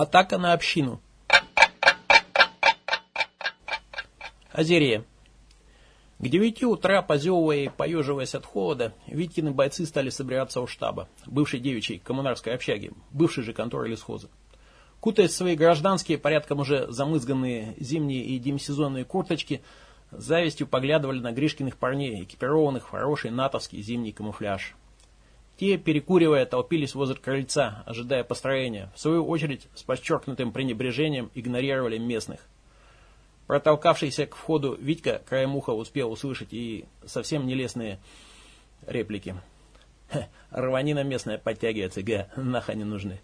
Атака на общину. Озерье. К девяти утра, позевывая и поеживаясь от холода, Виткины бойцы стали собираться у штаба, бывшей девичьей коммунарской общаги, бывшей же конторы лесхоза. Кутаясь в свои гражданские, порядком уже замызганные зимние и демисезонные курточки, завистью поглядывали на Гришкиных парней, экипированных в хороший натовский зимний камуфляж. Те, перекуривая, толпились возле крыльца, ожидая построения. В свою очередь, с подчеркнутым пренебрежением игнорировали местных. Протолкавшийся к входу Витька краем уха успел услышать и совсем нелестные реплики. Рванина местная подтягивается, га, наха не нужны.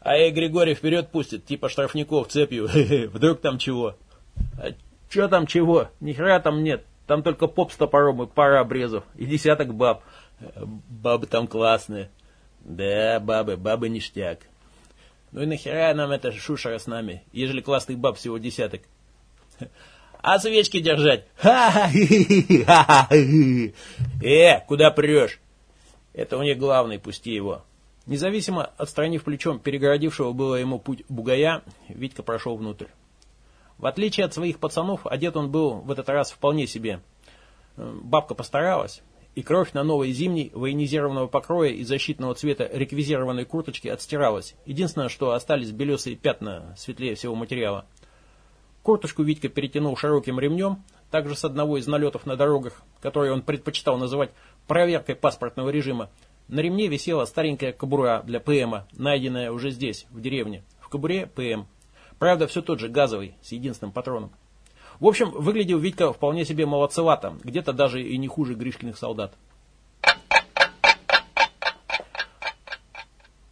А и Григорий вперед пустит, типа штрафников цепью, вдруг там чего. А че там чего? Ни хера там нет. Там только поп с топором и пара обрезов, и десяток баб. Бабы там классные. Да, бабы, бабы ништяк. Ну и нахера нам эта шушера с нами, ежели классных баб всего десяток? А свечки держать? Э, куда прешь? Это у них главный, пусти его. Независимо отстранив плечом перегородившего было ему путь бугая, Витька прошел внутрь. В отличие от своих пацанов, одет он был в этот раз вполне себе. Бабка постаралась, и кровь на новой зимней военизированного покроя и защитного цвета реквизированной курточки отстиралась. Единственное, что остались белесые пятна светлее всего материала. Курточку Витька перетянул широким ремнем, также с одного из налетов на дорогах, который он предпочитал называть проверкой паспортного режима. На ремне висела старенькая кобура для ПМа, найденная уже здесь, в деревне. В кобуре ПМ. Правда, все тот же, газовый, с единственным патроном. В общем, выглядел Витька вполне себе молодцевато, где-то даже и не хуже Гришкиных солдат.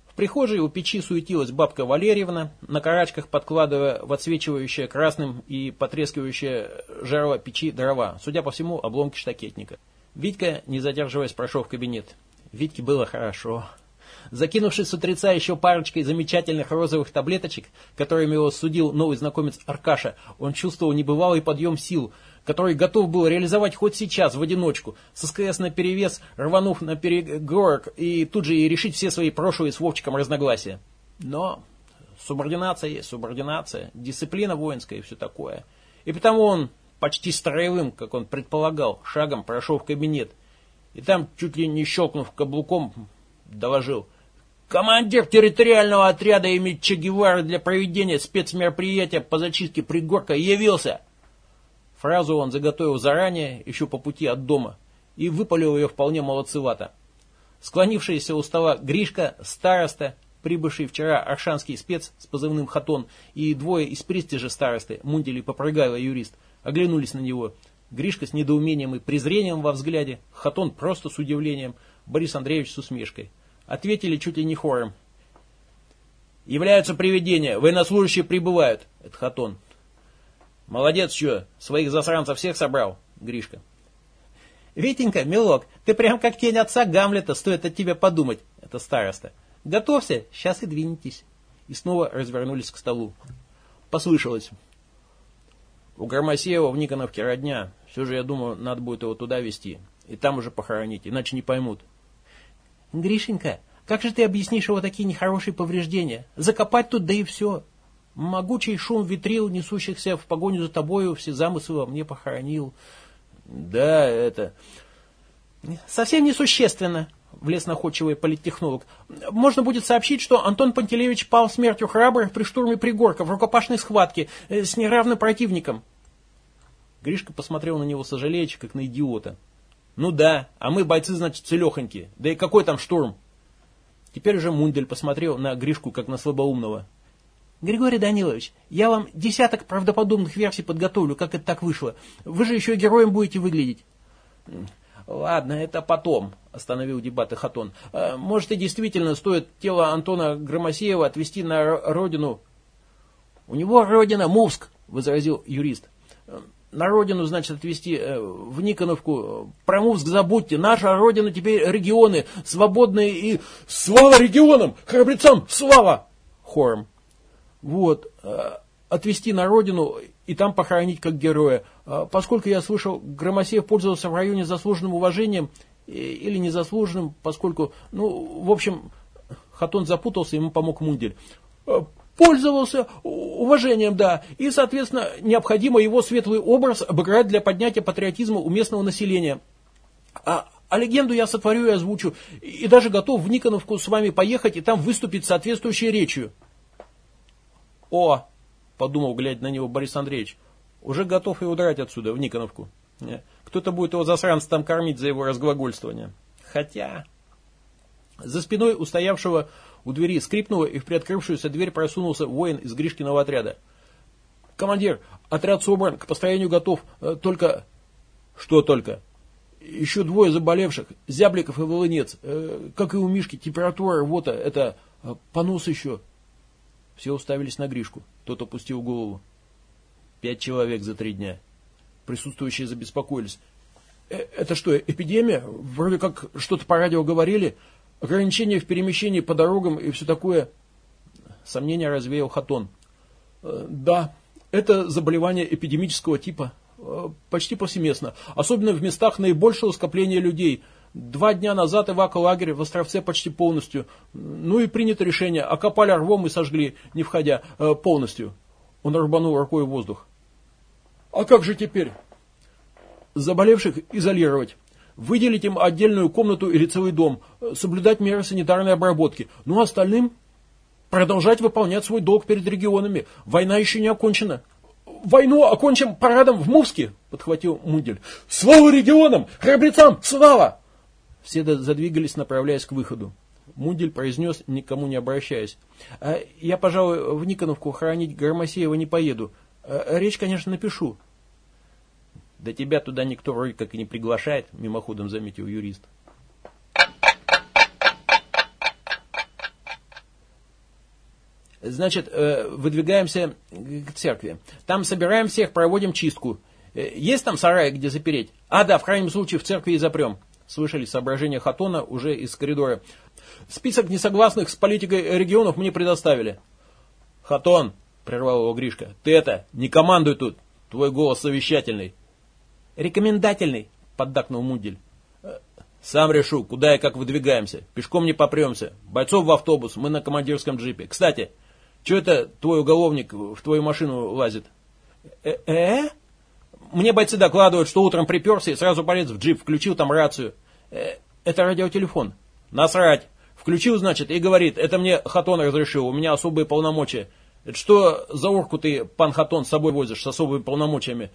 В прихожей у печи суетилась бабка Валерьевна, на карачках подкладывая в отсвечивающее красным и потрескивающее жерло печи дрова, судя по всему, обломки штакетника. Витька, не задерживаясь, прошел в кабинет. Витьке было хорошо. Закинувшись с утреца еще парочкой замечательных розовых таблеточек, которыми его судил новый знакомец Аркаша, он чувствовал небывалый подъем сил – который готов был реализовать хоть сейчас в одиночку, с СКС на перевес, рванув на перегорок и тут же и решить все свои прошлые с Вовчиком разногласия. Но субординация есть субординация, дисциплина воинская и все такое. И потому он почти строевым, как он предполагал, шагом прошел в кабинет. И там, чуть ли не щелкнув каблуком, доложил. Командир территориального отряда имени Че Гевары для проведения спецмероприятия по зачистке пригорка явился. Фразу он заготовил заранее, еще по пути от дома, и выпалил ее вполне молодцевато. Склонившийся у стола Гришка, староста, прибывший вчера аршанский спец с позывным «Хатон» и двое из престижа старосты, Мундели Попрыгайло юрист, оглянулись на него. Гришка с недоумением и презрением во взгляде, Хатон просто с удивлением, Борис Андреевич с усмешкой. Ответили чуть ли не хором. «Являются привидения, военнослужащие прибывают», — это Хатон. Молодец, что, своих засранцев всех собрал, Гришка. Витенька, милок, ты прям как тень отца Гамлета, стоит от тебя подумать, это староста. Готовься, сейчас и двинетесь. И снова развернулись к столу. Послышалось. У Громосеева в Никоновке родня. Все же, я думаю, надо будет его туда везти. И там уже похоронить, иначе не поймут. Гришенька, как же ты объяснишь его такие нехорошие повреждения? Закопать тут, да и все. Могучий шум витрил, несущихся в погоню за тобою, все замыслы во мне похоронил. Да, это... Совсем несущественно, влез находчивый политтехнолог. Можно будет сообщить, что Антон Пантелеевич пал смертью храбрых при штурме пригорка в рукопашной схватке э, с неравным противником. Гришка посмотрел на него сожалеючи, как на идиота. Ну да, а мы бойцы, значит, целехоньки. Да и какой там штурм? Теперь уже Мундель посмотрел на Гришку, как на слабоумного. Григорий Данилович, я вам десяток правдоподобных версий подготовлю, как это так вышло. Вы же еще героем будете выглядеть. Ладно, это потом, остановил дебаты Хатон. «А, может и действительно стоит тело Антона Громосеева отвезти на родину. У него родина Мувск, возразил юрист. На родину, значит, отвезти э, в Никоновку. Про Мувск забудьте. Наша родина теперь регионы, свободные и... Слава регионам! Храбрецам! Слава! Хором. Вот, э, отвезти на родину и там похоронить как героя. Э, поскольку я слышал, Громосеев пользовался в районе заслуженным уважением или незаслуженным, поскольку, ну, в общем, Хатон запутался, ему помог Мундель. Э, Пользовался уважением, да, и, соответственно, необходимо его светлый образ обыграть для поднятия патриотизма у местного населения. А, а легенду я сотворю и озвучу, и даже готов в Никоновку с вами поехать и там выступить соответствующей речью. О, подумал, глядя на него Борис Андреевич, уже готов и удрать отсюда, в Никоновку. Кто-то будет его засранца там кормить за его разглагольствование. Хотя... За спиной устоявшего у двери скрипнуло, и в приоткрывшуюся дверь просунулся воин из Гришкиного отряда. «Командир, отряд собран, к построению готов, э, только...» «Что только?» «Еще двое заболевших, Зябликов и Волынец. Э, как и у Мишки, температура, вот это, э, понос еще». Все уставились на Гришку. Тот опустил голову. «Пять человек за три дня». Присутствующие забеспокоились. «Это что, эпидемия? Вроде как что-то по радио говорили». Ограничения в перемещении по дорогам и все такое. Сомнения развеял Хатон. Э, да, это заболевание эпидемического типа. Э, почти повсеместно. Особенно в местах наибольшего скопления людей. Два дня назад эваколагерь в Островце почти полностью. Ну и принято решение. Окопали рвом и сожгли, не входя, э, полностью. Он рубанул рукой в воздух. А как же теперь? Заболевших изолировать выделить им отдельную комнату и лицевой дом, соблюдать меры санитарной обработки. Ну а остальным продолжать выполнять свой долг перед регионами. Война еще не окончена. Войну окончим парадом в Мувске, подхватил Мундель. Слава регионам! Храбрецам! Слава! Все задвигались, направляясь к выходу. Мундель произнес, никому не обращаясь. «А «Я, пожалуй, в Никоновку хранить Громосеева не поеду. А речь, конечно, напишу. Да тебя туда никто вроде как и не приглашает, мимоходом заметил юрист. Значит, э, выдвигаемся к церкви. Там собираем всех, проводим чистку. Э, есть там сарай, где запереть? А, да, в крайнем случае в церкви и запрем. Слышали соображения Хатона уже из коридора. Список несогласных с политикой регионов мне предоставили. Хатон, прервал его Гришка, ты это, не командуй тут. Твой голос совещательный. Рекомендательный, поддакнул Мудель. Сам решу, куда и как выдвигаемся. Пешком не попремся. Бойцов в автобус, мы на командирском джипе. Кстати, что это твой уголовник в твою машину лазит? Э-э? Мне бойцы докладывают, что утром приперся и сразу полез в джип, включил там рацию. Э это радиотелефон. Насрать. Включил, значит, и говорит, это мне Хатон разрешил, у меня особые полномочия. Это что за урку ты, пан Хатон, с собой возишь с особыми полномочиями?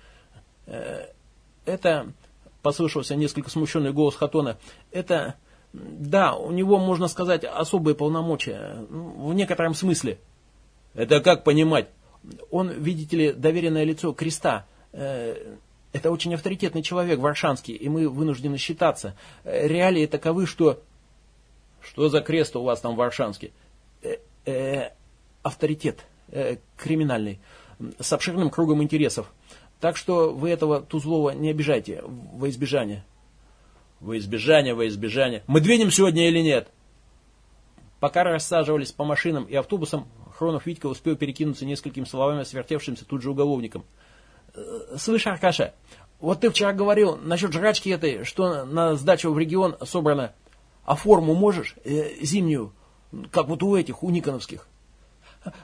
Э это, послышался несколько смущенный голос Хатона, это, да, у него, можно сказать, особые полномочия, в некотором смысле. Это как понимать? Он, видите ли, доверенное лицо креста. Э, это очень авторитетный человек, Варшанский, и мы вынуждены считаться. Реалии таковы, что... Что за крест у вас там в Варшанске? Э, э, авторитет, э, криминальный, с обширным кругом интересов. Так что вы этого Тузлова не обижайте во избежание. Во избежание, во избежание. Мы двинем сегодня или нет? Пока рассаживались по машинам и автобусам, Хронов Витька успел перекинуться несколькими словами с вертевшимся тут же уголовником. «Э, «Слышь, Аркаша, вот ты вчера говорил насчет жрачки этой, что на сдачу в регион собрано. А форму можешь? Э, зимнюю, как вот у этих, у Никоновских?»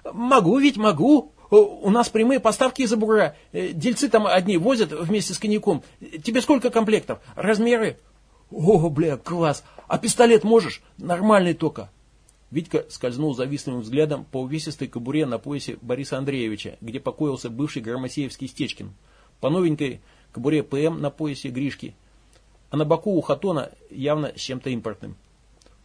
«Могу ведь, могу!» У нас прямые поставки из-за бугра. Э, дельцы там одни возят вместе с коньяком. Тебе сколько комплектов? Размеры? О, бля, класс. А пистолет можешь? Нормальный только. Витька скользнул завистливым взглядом по увесистой кобуре на поясе Бориса Андреевича, где покоился бывший Громосеевский Стечкин. По новенькой кобуре ПМ на поясе Гришки. А на боку у Хатона явно с чем-то импортным.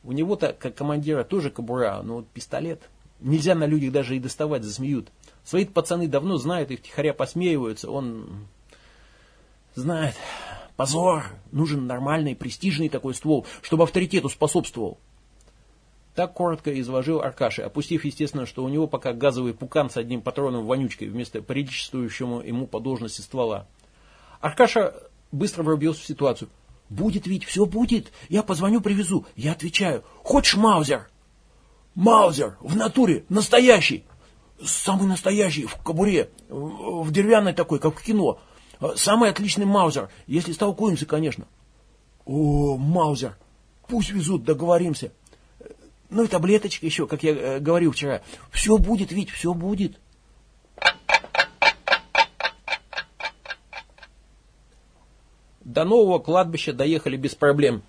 У него-то, как командира, тоже кобура, но вот пистолет... Нельзя на людях даже и доставать, засмеют. Свои пацаны давно знают и втихаря посмеиваются. Он знает. Позор. Нужен нормальный, престижный такой ствол, чтобы авторитету способствовал. Так коротко изложил Аркаша, опустив, естественно, что у него пока газовый пукан с одним патроном вонючкой вместо приличествующему ему по должности ствола. Аркаша быстро врубился в ситуацию. «Будет ведь, все будет. Я позвоню, привезу. Я отвечаю. Хочешь Маузер?» «Маузер! В натуре! Настоящий!» Самый настоящий, в кобуре, в деревянной такой, как в кино. Самый отличный Маузер, если столкуемся, конечно. О, Маузер, пусть везут, договоримся. Ну и таблеточка еще, как я э, говорил вчера. Все будет, Вить, все будет. До нового кладбища доехали без проблем.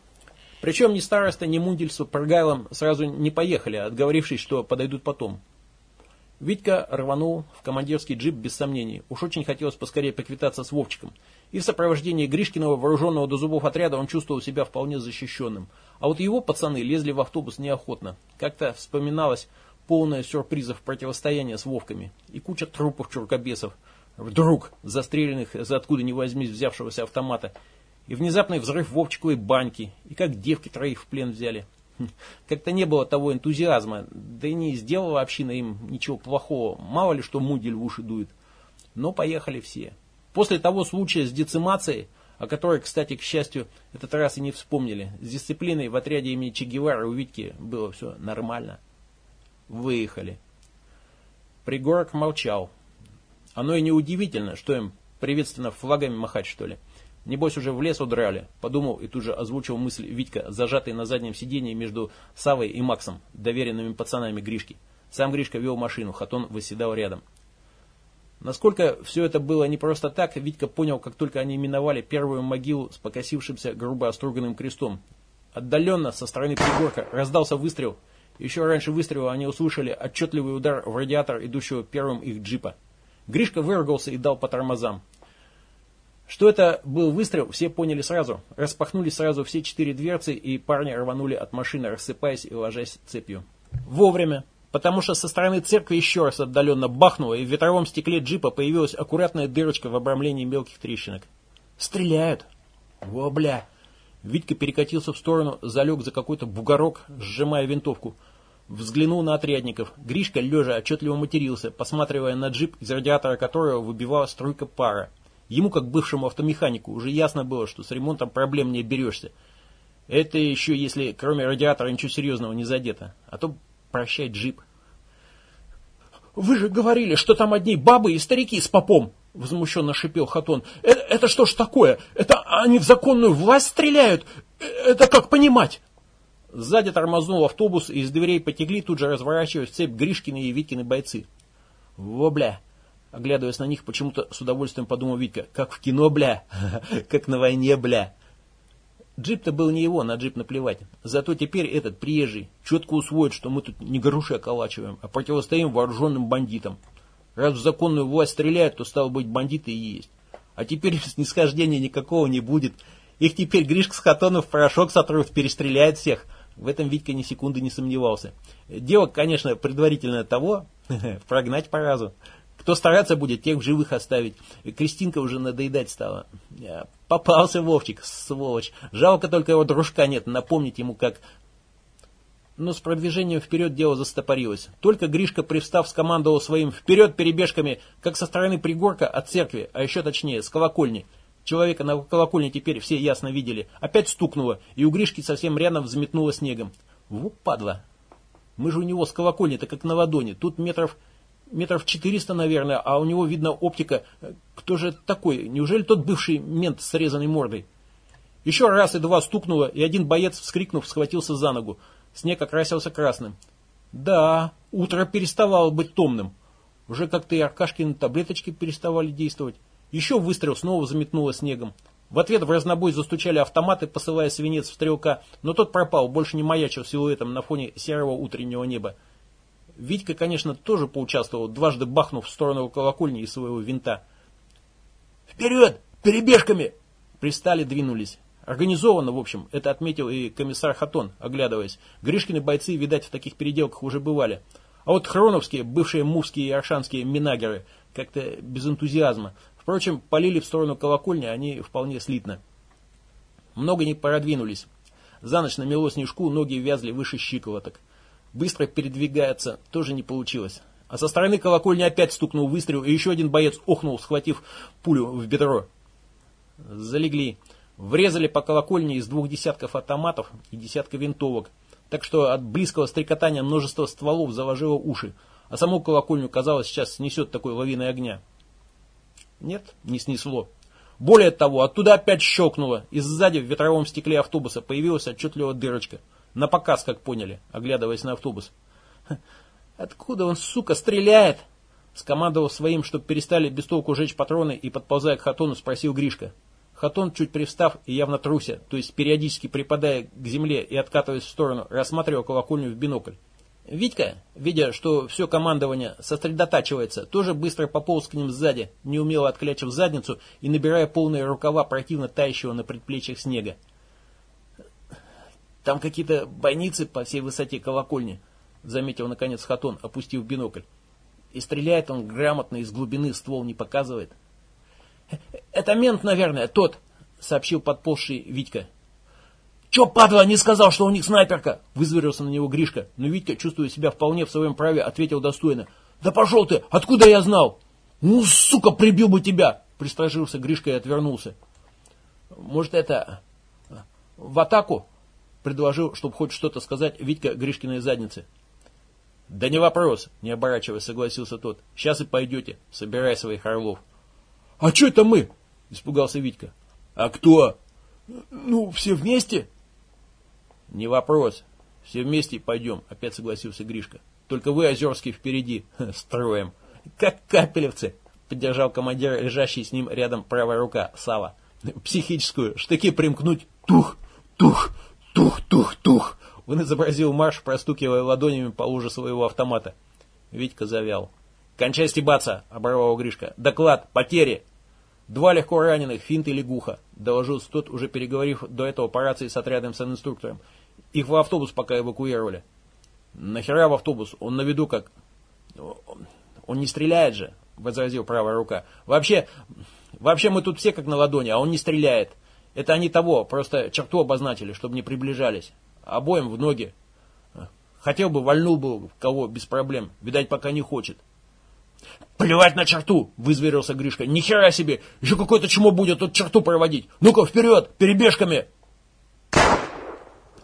Причем ни староста, ни Мундель с Прогайлом сразу не поехали, отговорившись, что подойдут потом. Витька рванул в командирский джип без сомнений. Уж очень хотелось поскорее поквитаться с Вовчиком. И в сопровождении Гришкиного, вооруженного до зубов отряда, он чувствовал себя вполне защищенным. А вот его пацаны лезли в автобус неохотно. Как-то вспоминалось полное сюрпризов противостояние с Вовками. И куча трупов чуркобесов. Вдруг застреленных за откуда ни возьмись взявшегося автомата. И внезапный взрыв Вовчиковой баньки. И как девки троих в плен взяли. Как-то не было того энтузиазма, да и не сделала община им ничего плохого. Мало ли что мудель в уши дует. Но поехали все. После того случая с децимацией, о которой, кстати, к счастью, этот раз и не вспомнили, с дисциплиной в отряде имени Че Гевара у Витьки было все нормально. Выехали. Пригорок молчал. Оно и не удивительно, что им приветственно флагами махать, что ли. Небось уже в лес удрали, подумал и тут же озвучил мысль Витька, зажатый на заднем сиденье между Савой и Максом, доверенными пацанами Гришки. Сам Гришка вел машину, Хатон восседал рядом. Насколько все это было не просто так, Витька понял, как только они миновали первую могилу с покосившимся грубо оструганным крестом. Отдаленно, со стороны пригорка, раздался выстрел. Еще раньше выстрела они услышали отчетливый удар в радиатор идущего первым их джипа. Гришка выругался и дал по тормозам. Что это был выстрел, все поняли сразу. Распахнули сразу все четыре дверцы, и парни рванули от машины, рассыпаясь и ложась цепью. Вовремя потому что со стороны церкви еще раз отдаленно бахнуло, и в ветровом стекле джипа появилась аккуратная дырочка в обрамлении мелких трещинок. «Стреляют!» «Во, бля!» Витька перекатился в сторону, залег за какой-то бугорок, сжимая винтовку. Взглянул на отрядников. Гришка, лежа, отчетливо матерился, посматривая на джип, из радиатора которого выбивала струйка пара. Ему, как бывшему автомеханику, уже ясно было, что с ремонтом проблем не оберешься. Это еще если кроме радиатора ничего серьезного не задето. А то Прощай, джип. «Вы же говорили, что там одни бабы и старики с попом!» Возмущенно шипел Хатон. «Это, это что ж такое? Это они в законную власть стреляют? Это как понимать?» Сзади тормознул автобус, и из дверей потекли, тут же разворачиваясь цепь Гришкины и Виткины бойцы. «Во, бля!» Оглядываясь на них, почему-то с удовольствием подумал Витька. «Как в кино, бля! Как на войне, бля!» Джип-то был не его, на джип наплевать. Зато теперь этот приезжий четко усвоит, что мы тут не груши околачиваем, а противостоим вооруженным бандитам. Раз в законную власть стреляют, то стало быть бандиты и есть. А теперь снисхождения никакого не будет. Их теперь Гришка с Хатонов в порошок сотрут, перестреляет всех. В этом Витька ни секунды не сомневался. Дело, конечно, предварительно того, прогнать по разу. Кто стараться будет, тех в живых оставить. Кристинка уже надоедать стала. Попался Вовчик, сволочь. Жалко только его дружка нет, напомнить ему как... Но с продвижением вперед дело застопорилось. Только Гришка, привстав, скомандовал своим «вперед перебежками», как со стороны пригорка от церкви, а еще точнее, с колокольни. Человека на колокольне теперь все ясно видели. Опять стукнуло, и у Гришки совсем рядом взметнуло снегом. Вуп, падла. Мы же у него с колокольни-то как на ладони. Тут метров метров 400, наверное, а у него, видно, оптика. Кто же такой? Неужели тот бывший мент с срезанной мордой? Еще раз и два стукнуло, и один боец, вскрикнув, схватился за ногу. Снег окрасился красным. Да, утро переставало быть томным. Уже как-то и Аркашкины таблеточки переставали действовать. Еще выстрел снова заметнуло снегом. В ответ в разнобой застучали автоматы, посылая свинец в стрелка, но тот пропал, больше не маячил силуэтом на фоне серого утреннего неба. Витька, конечно, тоже поучаствовал, дважды бахнув в сторону колокольни из своего винта. «Вперед! Перебежками!» Пристали, двинулись. Организованно, в общем, это отметил и комиссар Хатон, оглядываясь. Гришкины бойцы, видать, в таких переделках уже бывали. А вот хроновские, бывшие мувские и аршанские минагеры, как-то без энтузиазма. Впрочем, полили в сторону колокольни они вполне слитно. Много не продвинулись. За ночь намело снежку, ноги вязли выше щиколоток. Быстро передвигается, тоже не получилось. А со стороны колокольни опять стукнул выстрел, и еще один боец охнул, схватив пулю в бедро. Залегли. Врезали по колокольне из двух десятков автоматов и десятка винтовок. Так что от близкого стрекотания множество стволов заложило уши. А саму колокольню, казалось, сейчас снесет такой лавиной огня. Нет, не снесло. Более того, оттуда опять щелкнуло, и сзади в ветровом стекле автобуса появилась отчетливая дырочка. На показ, как поняли, оглядываясь на автобус. «Откуда он, сука, стреляет?» Скомандовал своим, чтобы перестали без толку жечь патроны и, подползая к Хатону, спросил Гришка. Хатон, чуть привстав и явно труся, то есть периодически припадая к земле и откатываясь в сторону, рассматривал колокольню в бинокль. Витька, видя, что все командование сосредотачивается, тоже быстро пополз к ним сзади, неумело отклячив задницу и набирая полные рукава противно тающего на предплечьях снега. «Там какие-то бойницы по всей высоте колокольни», — заметил наконец Хатон, опустив бинокль. «И стреляет он грамотно, из глубины ствол не показывает». «Это мент, наверное, тот», — сообщил подползший Витька. «Че, падла, не сказал, что у них снайперка?» Вызверился на него Гришка, но Витька, чувствуя себя вполне в своем праве, ответил достойно. «Да пошел ты! Откуда я знал?» «Ну, сука, прибил бы тебя!» Пристражился Гришка и отвернулся. «Может, это... в атаку?» Предложил, чтобы хоть что-то сказать Витька Гришкиной заднице. «Да не вопрос», — не оборачиваясь, согласился тот. «Сейчас и пойдете. Собирай своих орлов». «А что это мы?» – испугался Витька. «А кто?» «Ну, все вместе?» «Не вопрос. Все вместе пойдем», – опять согласился Гришка. «Только вы, Озерский, впереди. Строим». «Как капелевцы», – поддержал командир, лежащий с ним рядом правая рука, Сава. «Психическую. Штыки примкнуть. Тух, тух, тух, тух, тух». Он изобразил марш, простукивая ладонями по луже своего автомата. Витька завял. «Кончай стебаться!» – оборвал Гришка. «Доклад! Потери!» Два легко раненых, финт и лягуха, доложил тот, уже переговорив до этого по рации с отрядом с инструктором. Их в автобус пока эвакуировали. Нахера в автобус? Он на виду как... Он не стреляет же, возразил правая рука. Вообще, вообще мы тут все как на ладони, а он не стреляет. Это они того, просто черту обозначили, чтобы не приближались. Обоим в ноги. Хотел бы, вальнул бы кого без проблем. Видать, пока не хочет. «Плевать на черту!» – вызверился Гришка. «Ни хера себе! Еще какое-то чмо будет тут черту проводить! Ну-ка, вперед! Перебежками!»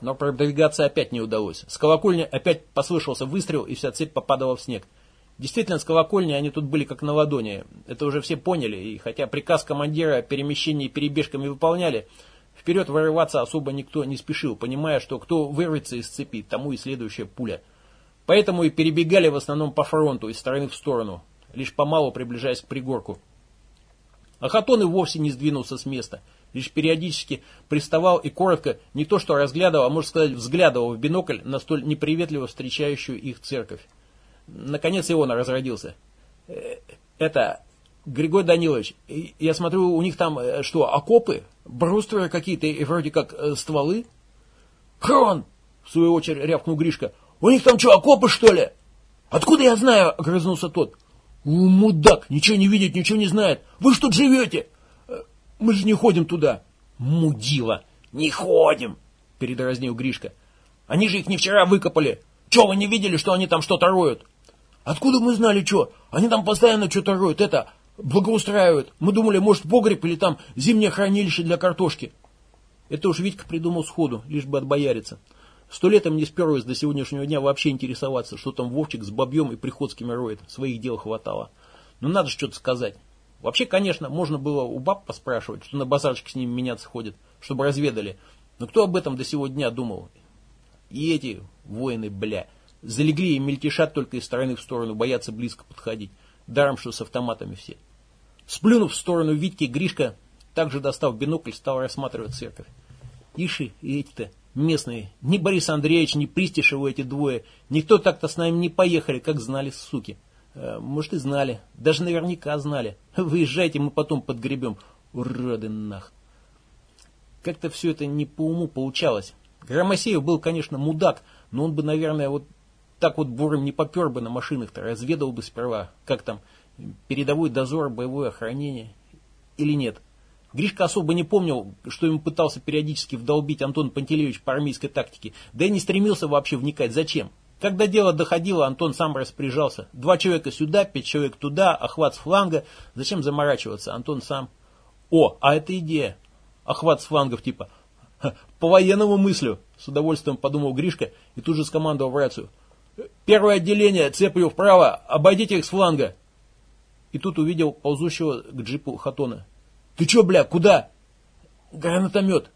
Но продвигаться опять не удалось. С колокольни опять послышался выстрел, и вся цепь попадала в снег. Действительно, с колокольни они тут были как на ладони. Это уже все поняли, и хотя приказ командира о перемещении перебежками выполняли, вперед вырываться особо никто не спешил, понимая, что кто вырвется из цепи, тому и следующая пуля. Поэтому и перебегали в основном по фронту, из стороны в сторону, лишь помалу приближаясь к пригорку. Ахатон и вовсе не сдвинулся с места, лишь периодически приставал и коротко, не то что разглядывал, а можно сказать взглядывал в бинокль на столь неприветливо встречающую их церковь. Наконец и он разродился. «Э, «Это, Григорий Данилович, я смотрю, у них там э, что, окопы? Брустверы какие-то и вроде как э, стволы?» «Крон!» — в свою очередь рявкнул Гришка. «У них там что, окопы, что ли?» «Откуда я знаю?» — огрызнулся тот. «У, мудак, ничего не видит, ничего не знает. Вы что тут живете?» «Э, «Мы же не ходим туда». «Мудила!» «Не ходим!» — передразнил Гришка. «Они же их не вчера выкопали. Че, вы не видели, что они там что-то роют?» «Откуда мы знали, что? Они там постоянно что-то роют. Это, благоустраивают. Мы думали, может, погреб или там зимнее хранилище для картошки». Это уж Витька придумал сходу, лишь бы отбояриться. Сто лет не сперлось до сегодняшнего дня вообще интересоваться, что там Вовчик с Бабьем и Приходскими роет. Своих дел хватало. Но надо что-то сказать. Вообще, конечно, можно было у баб поспрашивать, что на базарчик с ними меняться ходит, чтобы разведали. Но кто об этом до сего дня думал? И эти воины, бля, залегли и мельтешат только из стороны в сторону, боятся близко подходить. Даром, что с автоматами все. Сплюнув в сторону Витьки, Гришка, также достав бинокль, стал рассматривать церковь. Иши, и эти-то местные, ни Борис Андреевич, ни Пристишеву эти двое, никто так-то с нами не поехали, как знали, суки. Э, может и знали, даже наверняка знали. Выезжайте, мы потом подгребем. Уроды нах. Как-то все это не по уму получалось. Громосеев был, конечно, мудак, но он бы, наверное, вот так вот бурым не попер бы на машинах-то, разведал бы сперва, как там, передовой дозор, боевое охранение или нет. Гришка особо не помнил, что ему пытался периодически вдолбить Антон Пантелеевич по армейской тактике, да и не стремился вообще вникать, зачем. Когда дело доходило, Антон сам распоряжался. Два человека сюда, пять человек туда, охват с фланга. Зачем заморачиваться? Антон сам. О, а это идея. Охват с флангов типа. По военному мыслю, с удовольствием подумал Гришка и тут же скомандовал в рацию. Первое отделение, цепью вправо, обойдите их с фланга. И тут увидел ползущего к джипу Хатона. Ты че, бля, куда? Гранатомет.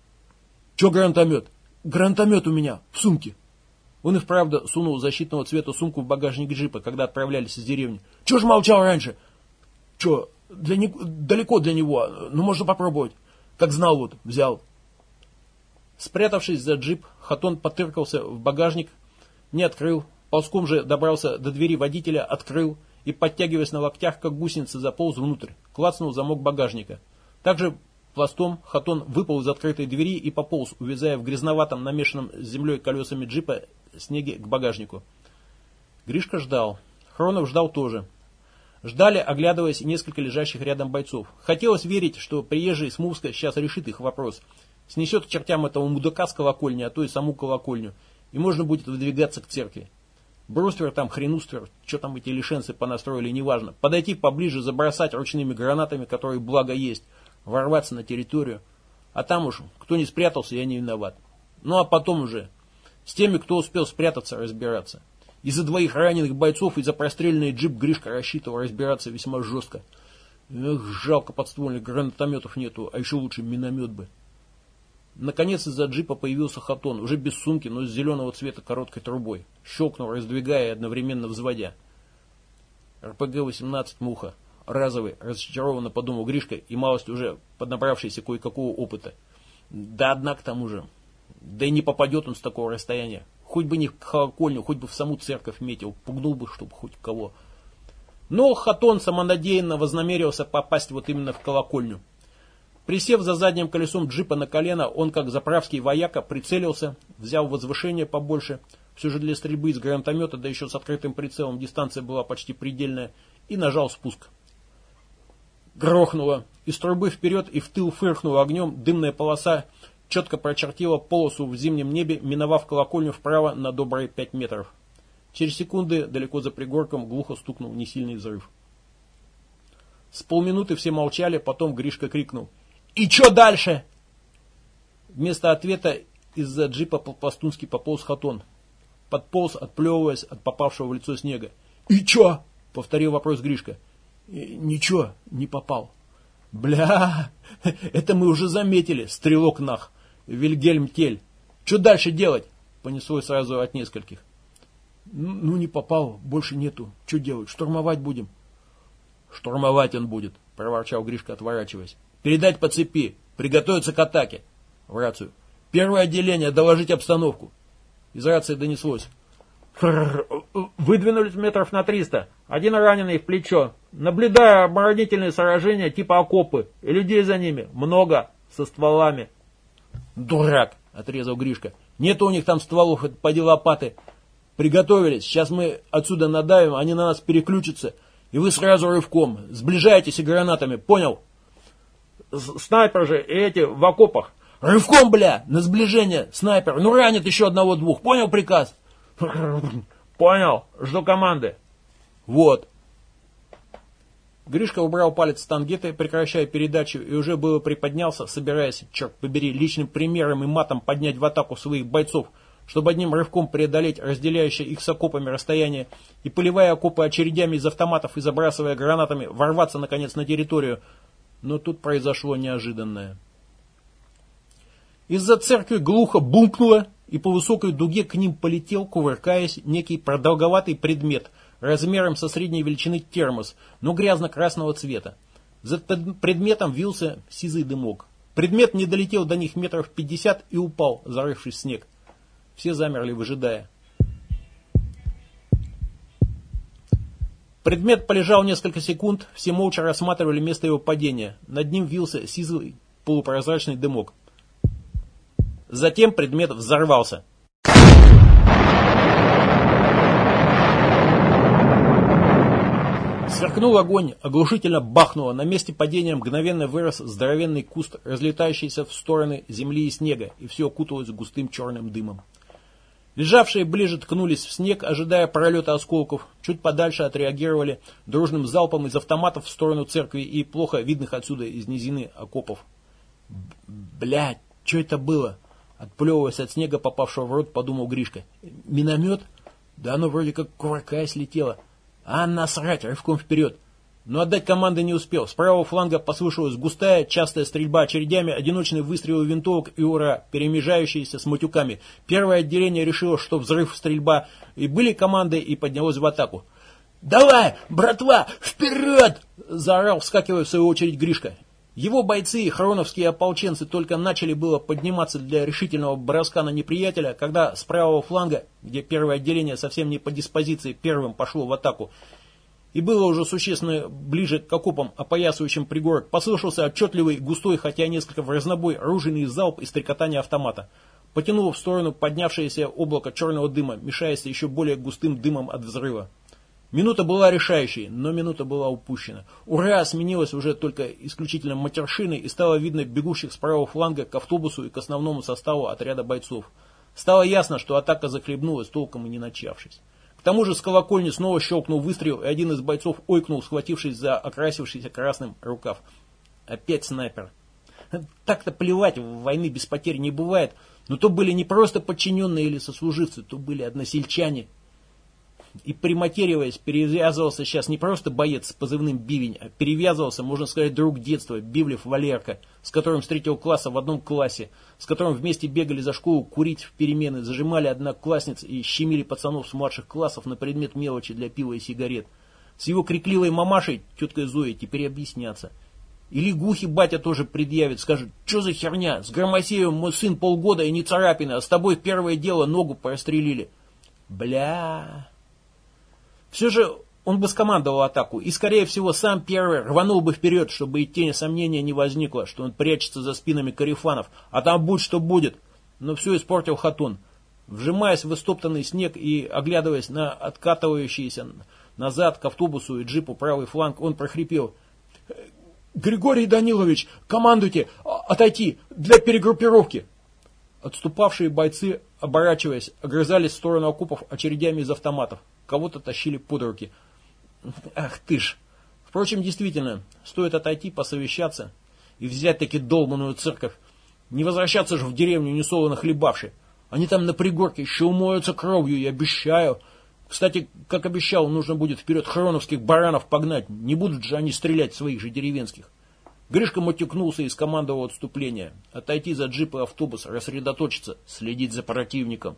Че гранатомет? гранатомет у меня в сумке. Он и вправду сунул защитного цвета сумку в багажник джипа, когда отправлялись из деревни. Чего ж молчал раньше? Че, для не... далеко для него, ну можно попробовать. Как знал вот, взял. Спрятавшись за джип, Хатон потыркался в багажник, не открыл, ползком же добрался до двери водителя, открыл и, подтягиваясь на локтях, как гусеница, заполз внутрь, клацнул замок багажника. Также пластом Хатон выпал из открытой двери и пополз, увязая в грязноватом, намешанном с землей колесами джипа снеге к багажнику. Гришка ждал. Хронов ждал тоже. Ждали, оглядываясь несколько лежащих рядом бойцов. Хотелось верить, что приезжий с Мувска сейчас решит их вопрос. Снесет чертям этого мудака с колокольни, а то и саму колокольню. И можно будет выдвигаться к церкви. Бруствер там, хренуствер, что там эти лишенцы понастроили, неважно. Подойти поближе, забросать ручными гранатами, которые благо есть. Ворваться на территорию. А там уж, кто не спрятался, я не виноват. Ну а потом уже с теми, кто успел спрятаться, разбираться. Из-за двоих раненых бойцов и за простреленный джип Гришка рассчитывал разбираться весьма жестко. Эх, жалко подствольных гранатометов нету, а еще лучше миномет бы. Наконец из-за джипа появился Хатон, уже без сумки, но с зеленого цвета короткой трубой. Щелкнул, раздвигая и одновременно взводя. РПГ-18 «Муха». Разовый, разочарованно подумал Гришка и малость уже поднабравшийся кое-какого опыта. Да одна к тому же. Да и не попадет он с такого расстояния. Хоть бы не в колокольню, хоть бы в саму церковь метил, пугнул бы, чтобы хоть кого. Но Хатон самонадеянно вознамерился попасть вот именно в колокольню. Присев за задним колесом джипа на колено, он, как заправский вояка, прицелился, взял возвышение побольше, все же для стрельбы из гранатомета, да еще с открытым прицелом, дистанция была почти предельная, и нажал спуск. Грохнуло. Из трубы вперед и в тыл фыркнуло огнем, дымная полоса четко прочертила полосу в зимнем небе, миновав колокольню вправо на добрые пять метров. Через секунды, далеко за пригорком, глухо стукнул несильный взрыв. С полминуты все молчали, потом Гришка крикнул. «И что дальше?» Вместо ответа из-за джипа по-пластунски пополз хатон. Подполз, отплевываясь от попавшего в лицо снега. «И чё?» — повторил вопрос Гришка. «Ничего, не попал». «Бля, это мы уже заметили, стрелок нах. Вильгельм Тель. Что дальше делать? Понеслось сразу от нескольких. Ну, ну, не попал, больше нету. Что делать? Штурмовать будем? Штурмовать он будет, проворчал Гришка, отворачиваясь. Передать по цепи, приготовиться к атаке. В рацию. Первое отделение, доложить обстановку. Из рации донеслось. Выдвинулись метров на триста. Один раненый в плечо. Наблюдаю оборонительные сооружения типа окопы. И людей за ними. Много. Со стволами. «Дурак!» — отрезал Гришка. «Нет у них там стволов, это поди лопаты. Приготовились, сейчас мы отсюда надавим, они на нас переключатся, и вы сразу рывком. Сближаетесь и гранатами, понял?» «Снайпер же и эти в окопах». «Рывком, бля, на сближение, снайпер, ну ранит еще одного-двух, понял приказ?» «Понял, жду команды». «Вот». Гришка убрал палец с тангеты, прекращая передачу, и уже было приподнялся, собираясь, черт побери, личным примером и матом поднять в атаку своих бойцов, чтобы одним рывком преодолеть разделяющее их с окопами расстояние и, поливая окопы очередями из автоматов и забрасывая гранатами, ворваться, наконец, на территорию. Но тут произошло неожиданное. Из-за церкви глухо бумкнуло, и по высокой дуге к ним полетел, кувыркаясь, некий продолговатый предмет – размером со средней величины термос, но грязно-красного цвета. За предметом вился сизый дымок. Предмет не долетел до них метров пятьдесят и упал, зарывшись в снег. Все замерли, выжидая. Предмет полежал несколько секунд, все молча рассматривали место его падения. Над ним вился сизый полупрозрачный дымок. Затем предмет взорвался. Сверкнул огонь, оглушительно бахнуло, на месте падения мгновенно вырос здоровенный куст, разлетающийся в стороны земли и снега, и все окуталось густым черным дымом. Лежавшие ближе ткнулись в снег, ожидая пролета осколков, чуть подальше отреагировали дружным залпом из автоматов в сторону церкви и плохо видных отсюда из низины окопов. Блядь, что это было? Отплевываясь от снега, попавшего в рот, подумал Гришка. Миномет? Да оно вроде как кувыркаясь летело. А насрать, рывком вперед. Но отдать команды не успел. С правого фланга послышалась густая, частая стрельба очередями, одиночные выстрелы винтовок и ура, перемежающиеся с матюками. Первое отделение решило, что взрыв, стрельба, и были команды, и поднялось в атаку. «Давай, братва, вперед!» – заорал, вскакивая в свою очередь Гришка. Его бойцы и хроновские ополченцы только начали было подниматься для решительного броска на неприятеля, когда с правого фланга, где первое отделение совсем не по диспозиции первым пошло в атаку, и было уже существенно ближе к окопам, опоясывающим пригорок, послышался отчетливый, густой, хотя несколько в разнобой, оружейный залп и стрекотание автомата. Потянуло в сторону поднявшееся облако черного дыма, мешаясь еще более густым дымом от взрыва. Минута была решающей, но минута была упущена. Ура сменилась уже только исключительно матершиной и стало видно бегущих с правого фланга к автобусу и к основному составу отряда бойцов. Стало ясно, что атака захлебнулась, толком и не начавшись. К тому же с колокольни снова щелкнул выстрел, и один из бойцов ойкнул, схватившись за окрасившийся красным рукав. Опять снайпер. Так-то плевать, войны без потерь не бывает, но то были не просто подчиненные или сослуживцы, то были односельчане, и приматериваясь, перевязывался сейчас не просто боец с позывным Бивень, а перевязывался, можно сказать, друг детства, Бивлев Валерка, с которым с третьего класса в одном классе, с которым вместе бегали за школу курить в перемены, зажимали одноклассниц и щемили пацанов с младших классов на предмет мелочи для пива и сигарет. С его крикливой мамашей, теткой Зоей, теперь объясняться. Или гухи батя тоже предъявит, скажет, что за херня, с Громосеевым мой сын полгода и не царапина, а с тобой первое дело ногу прострелили. Бля... Все же он бы скомандовал атаку и, скорее всего, сам первый рванул бы вперед, чтобы и тени сомнения не возникло, что он прячется за спинами карифанов, а там будь что будет. Но все испортил Хатун. Вжимаясь в истоптанный снег и оглядываясь на откатывающиеся назад к автобусу и джипу правый фланг, он прохрипел. «Григорий Данилович, командуйте! Отойти! Для перегруппировки!» Отступавшие бойцы, оборачиваясь, огрызались в сторону окопов очередями из автоматов кого-то тащили под руки. Ах ты ж! Впрочем, действительно, стоит отойти, посовещаться и взять таки долбанную церковь. Не возвращаться же в деревню несолоно хлебавши. Они там на пригорке еще умоются кровью, я обещаю. Кстати, как обещал, нужно будет вперед хроновских баранов погнать. Не будут же они стрелять своих же деревенских. Гришка мотюкнулся и скомандовал отступление. Отойти за джип и автобус, рассредоточиться, следить за противником.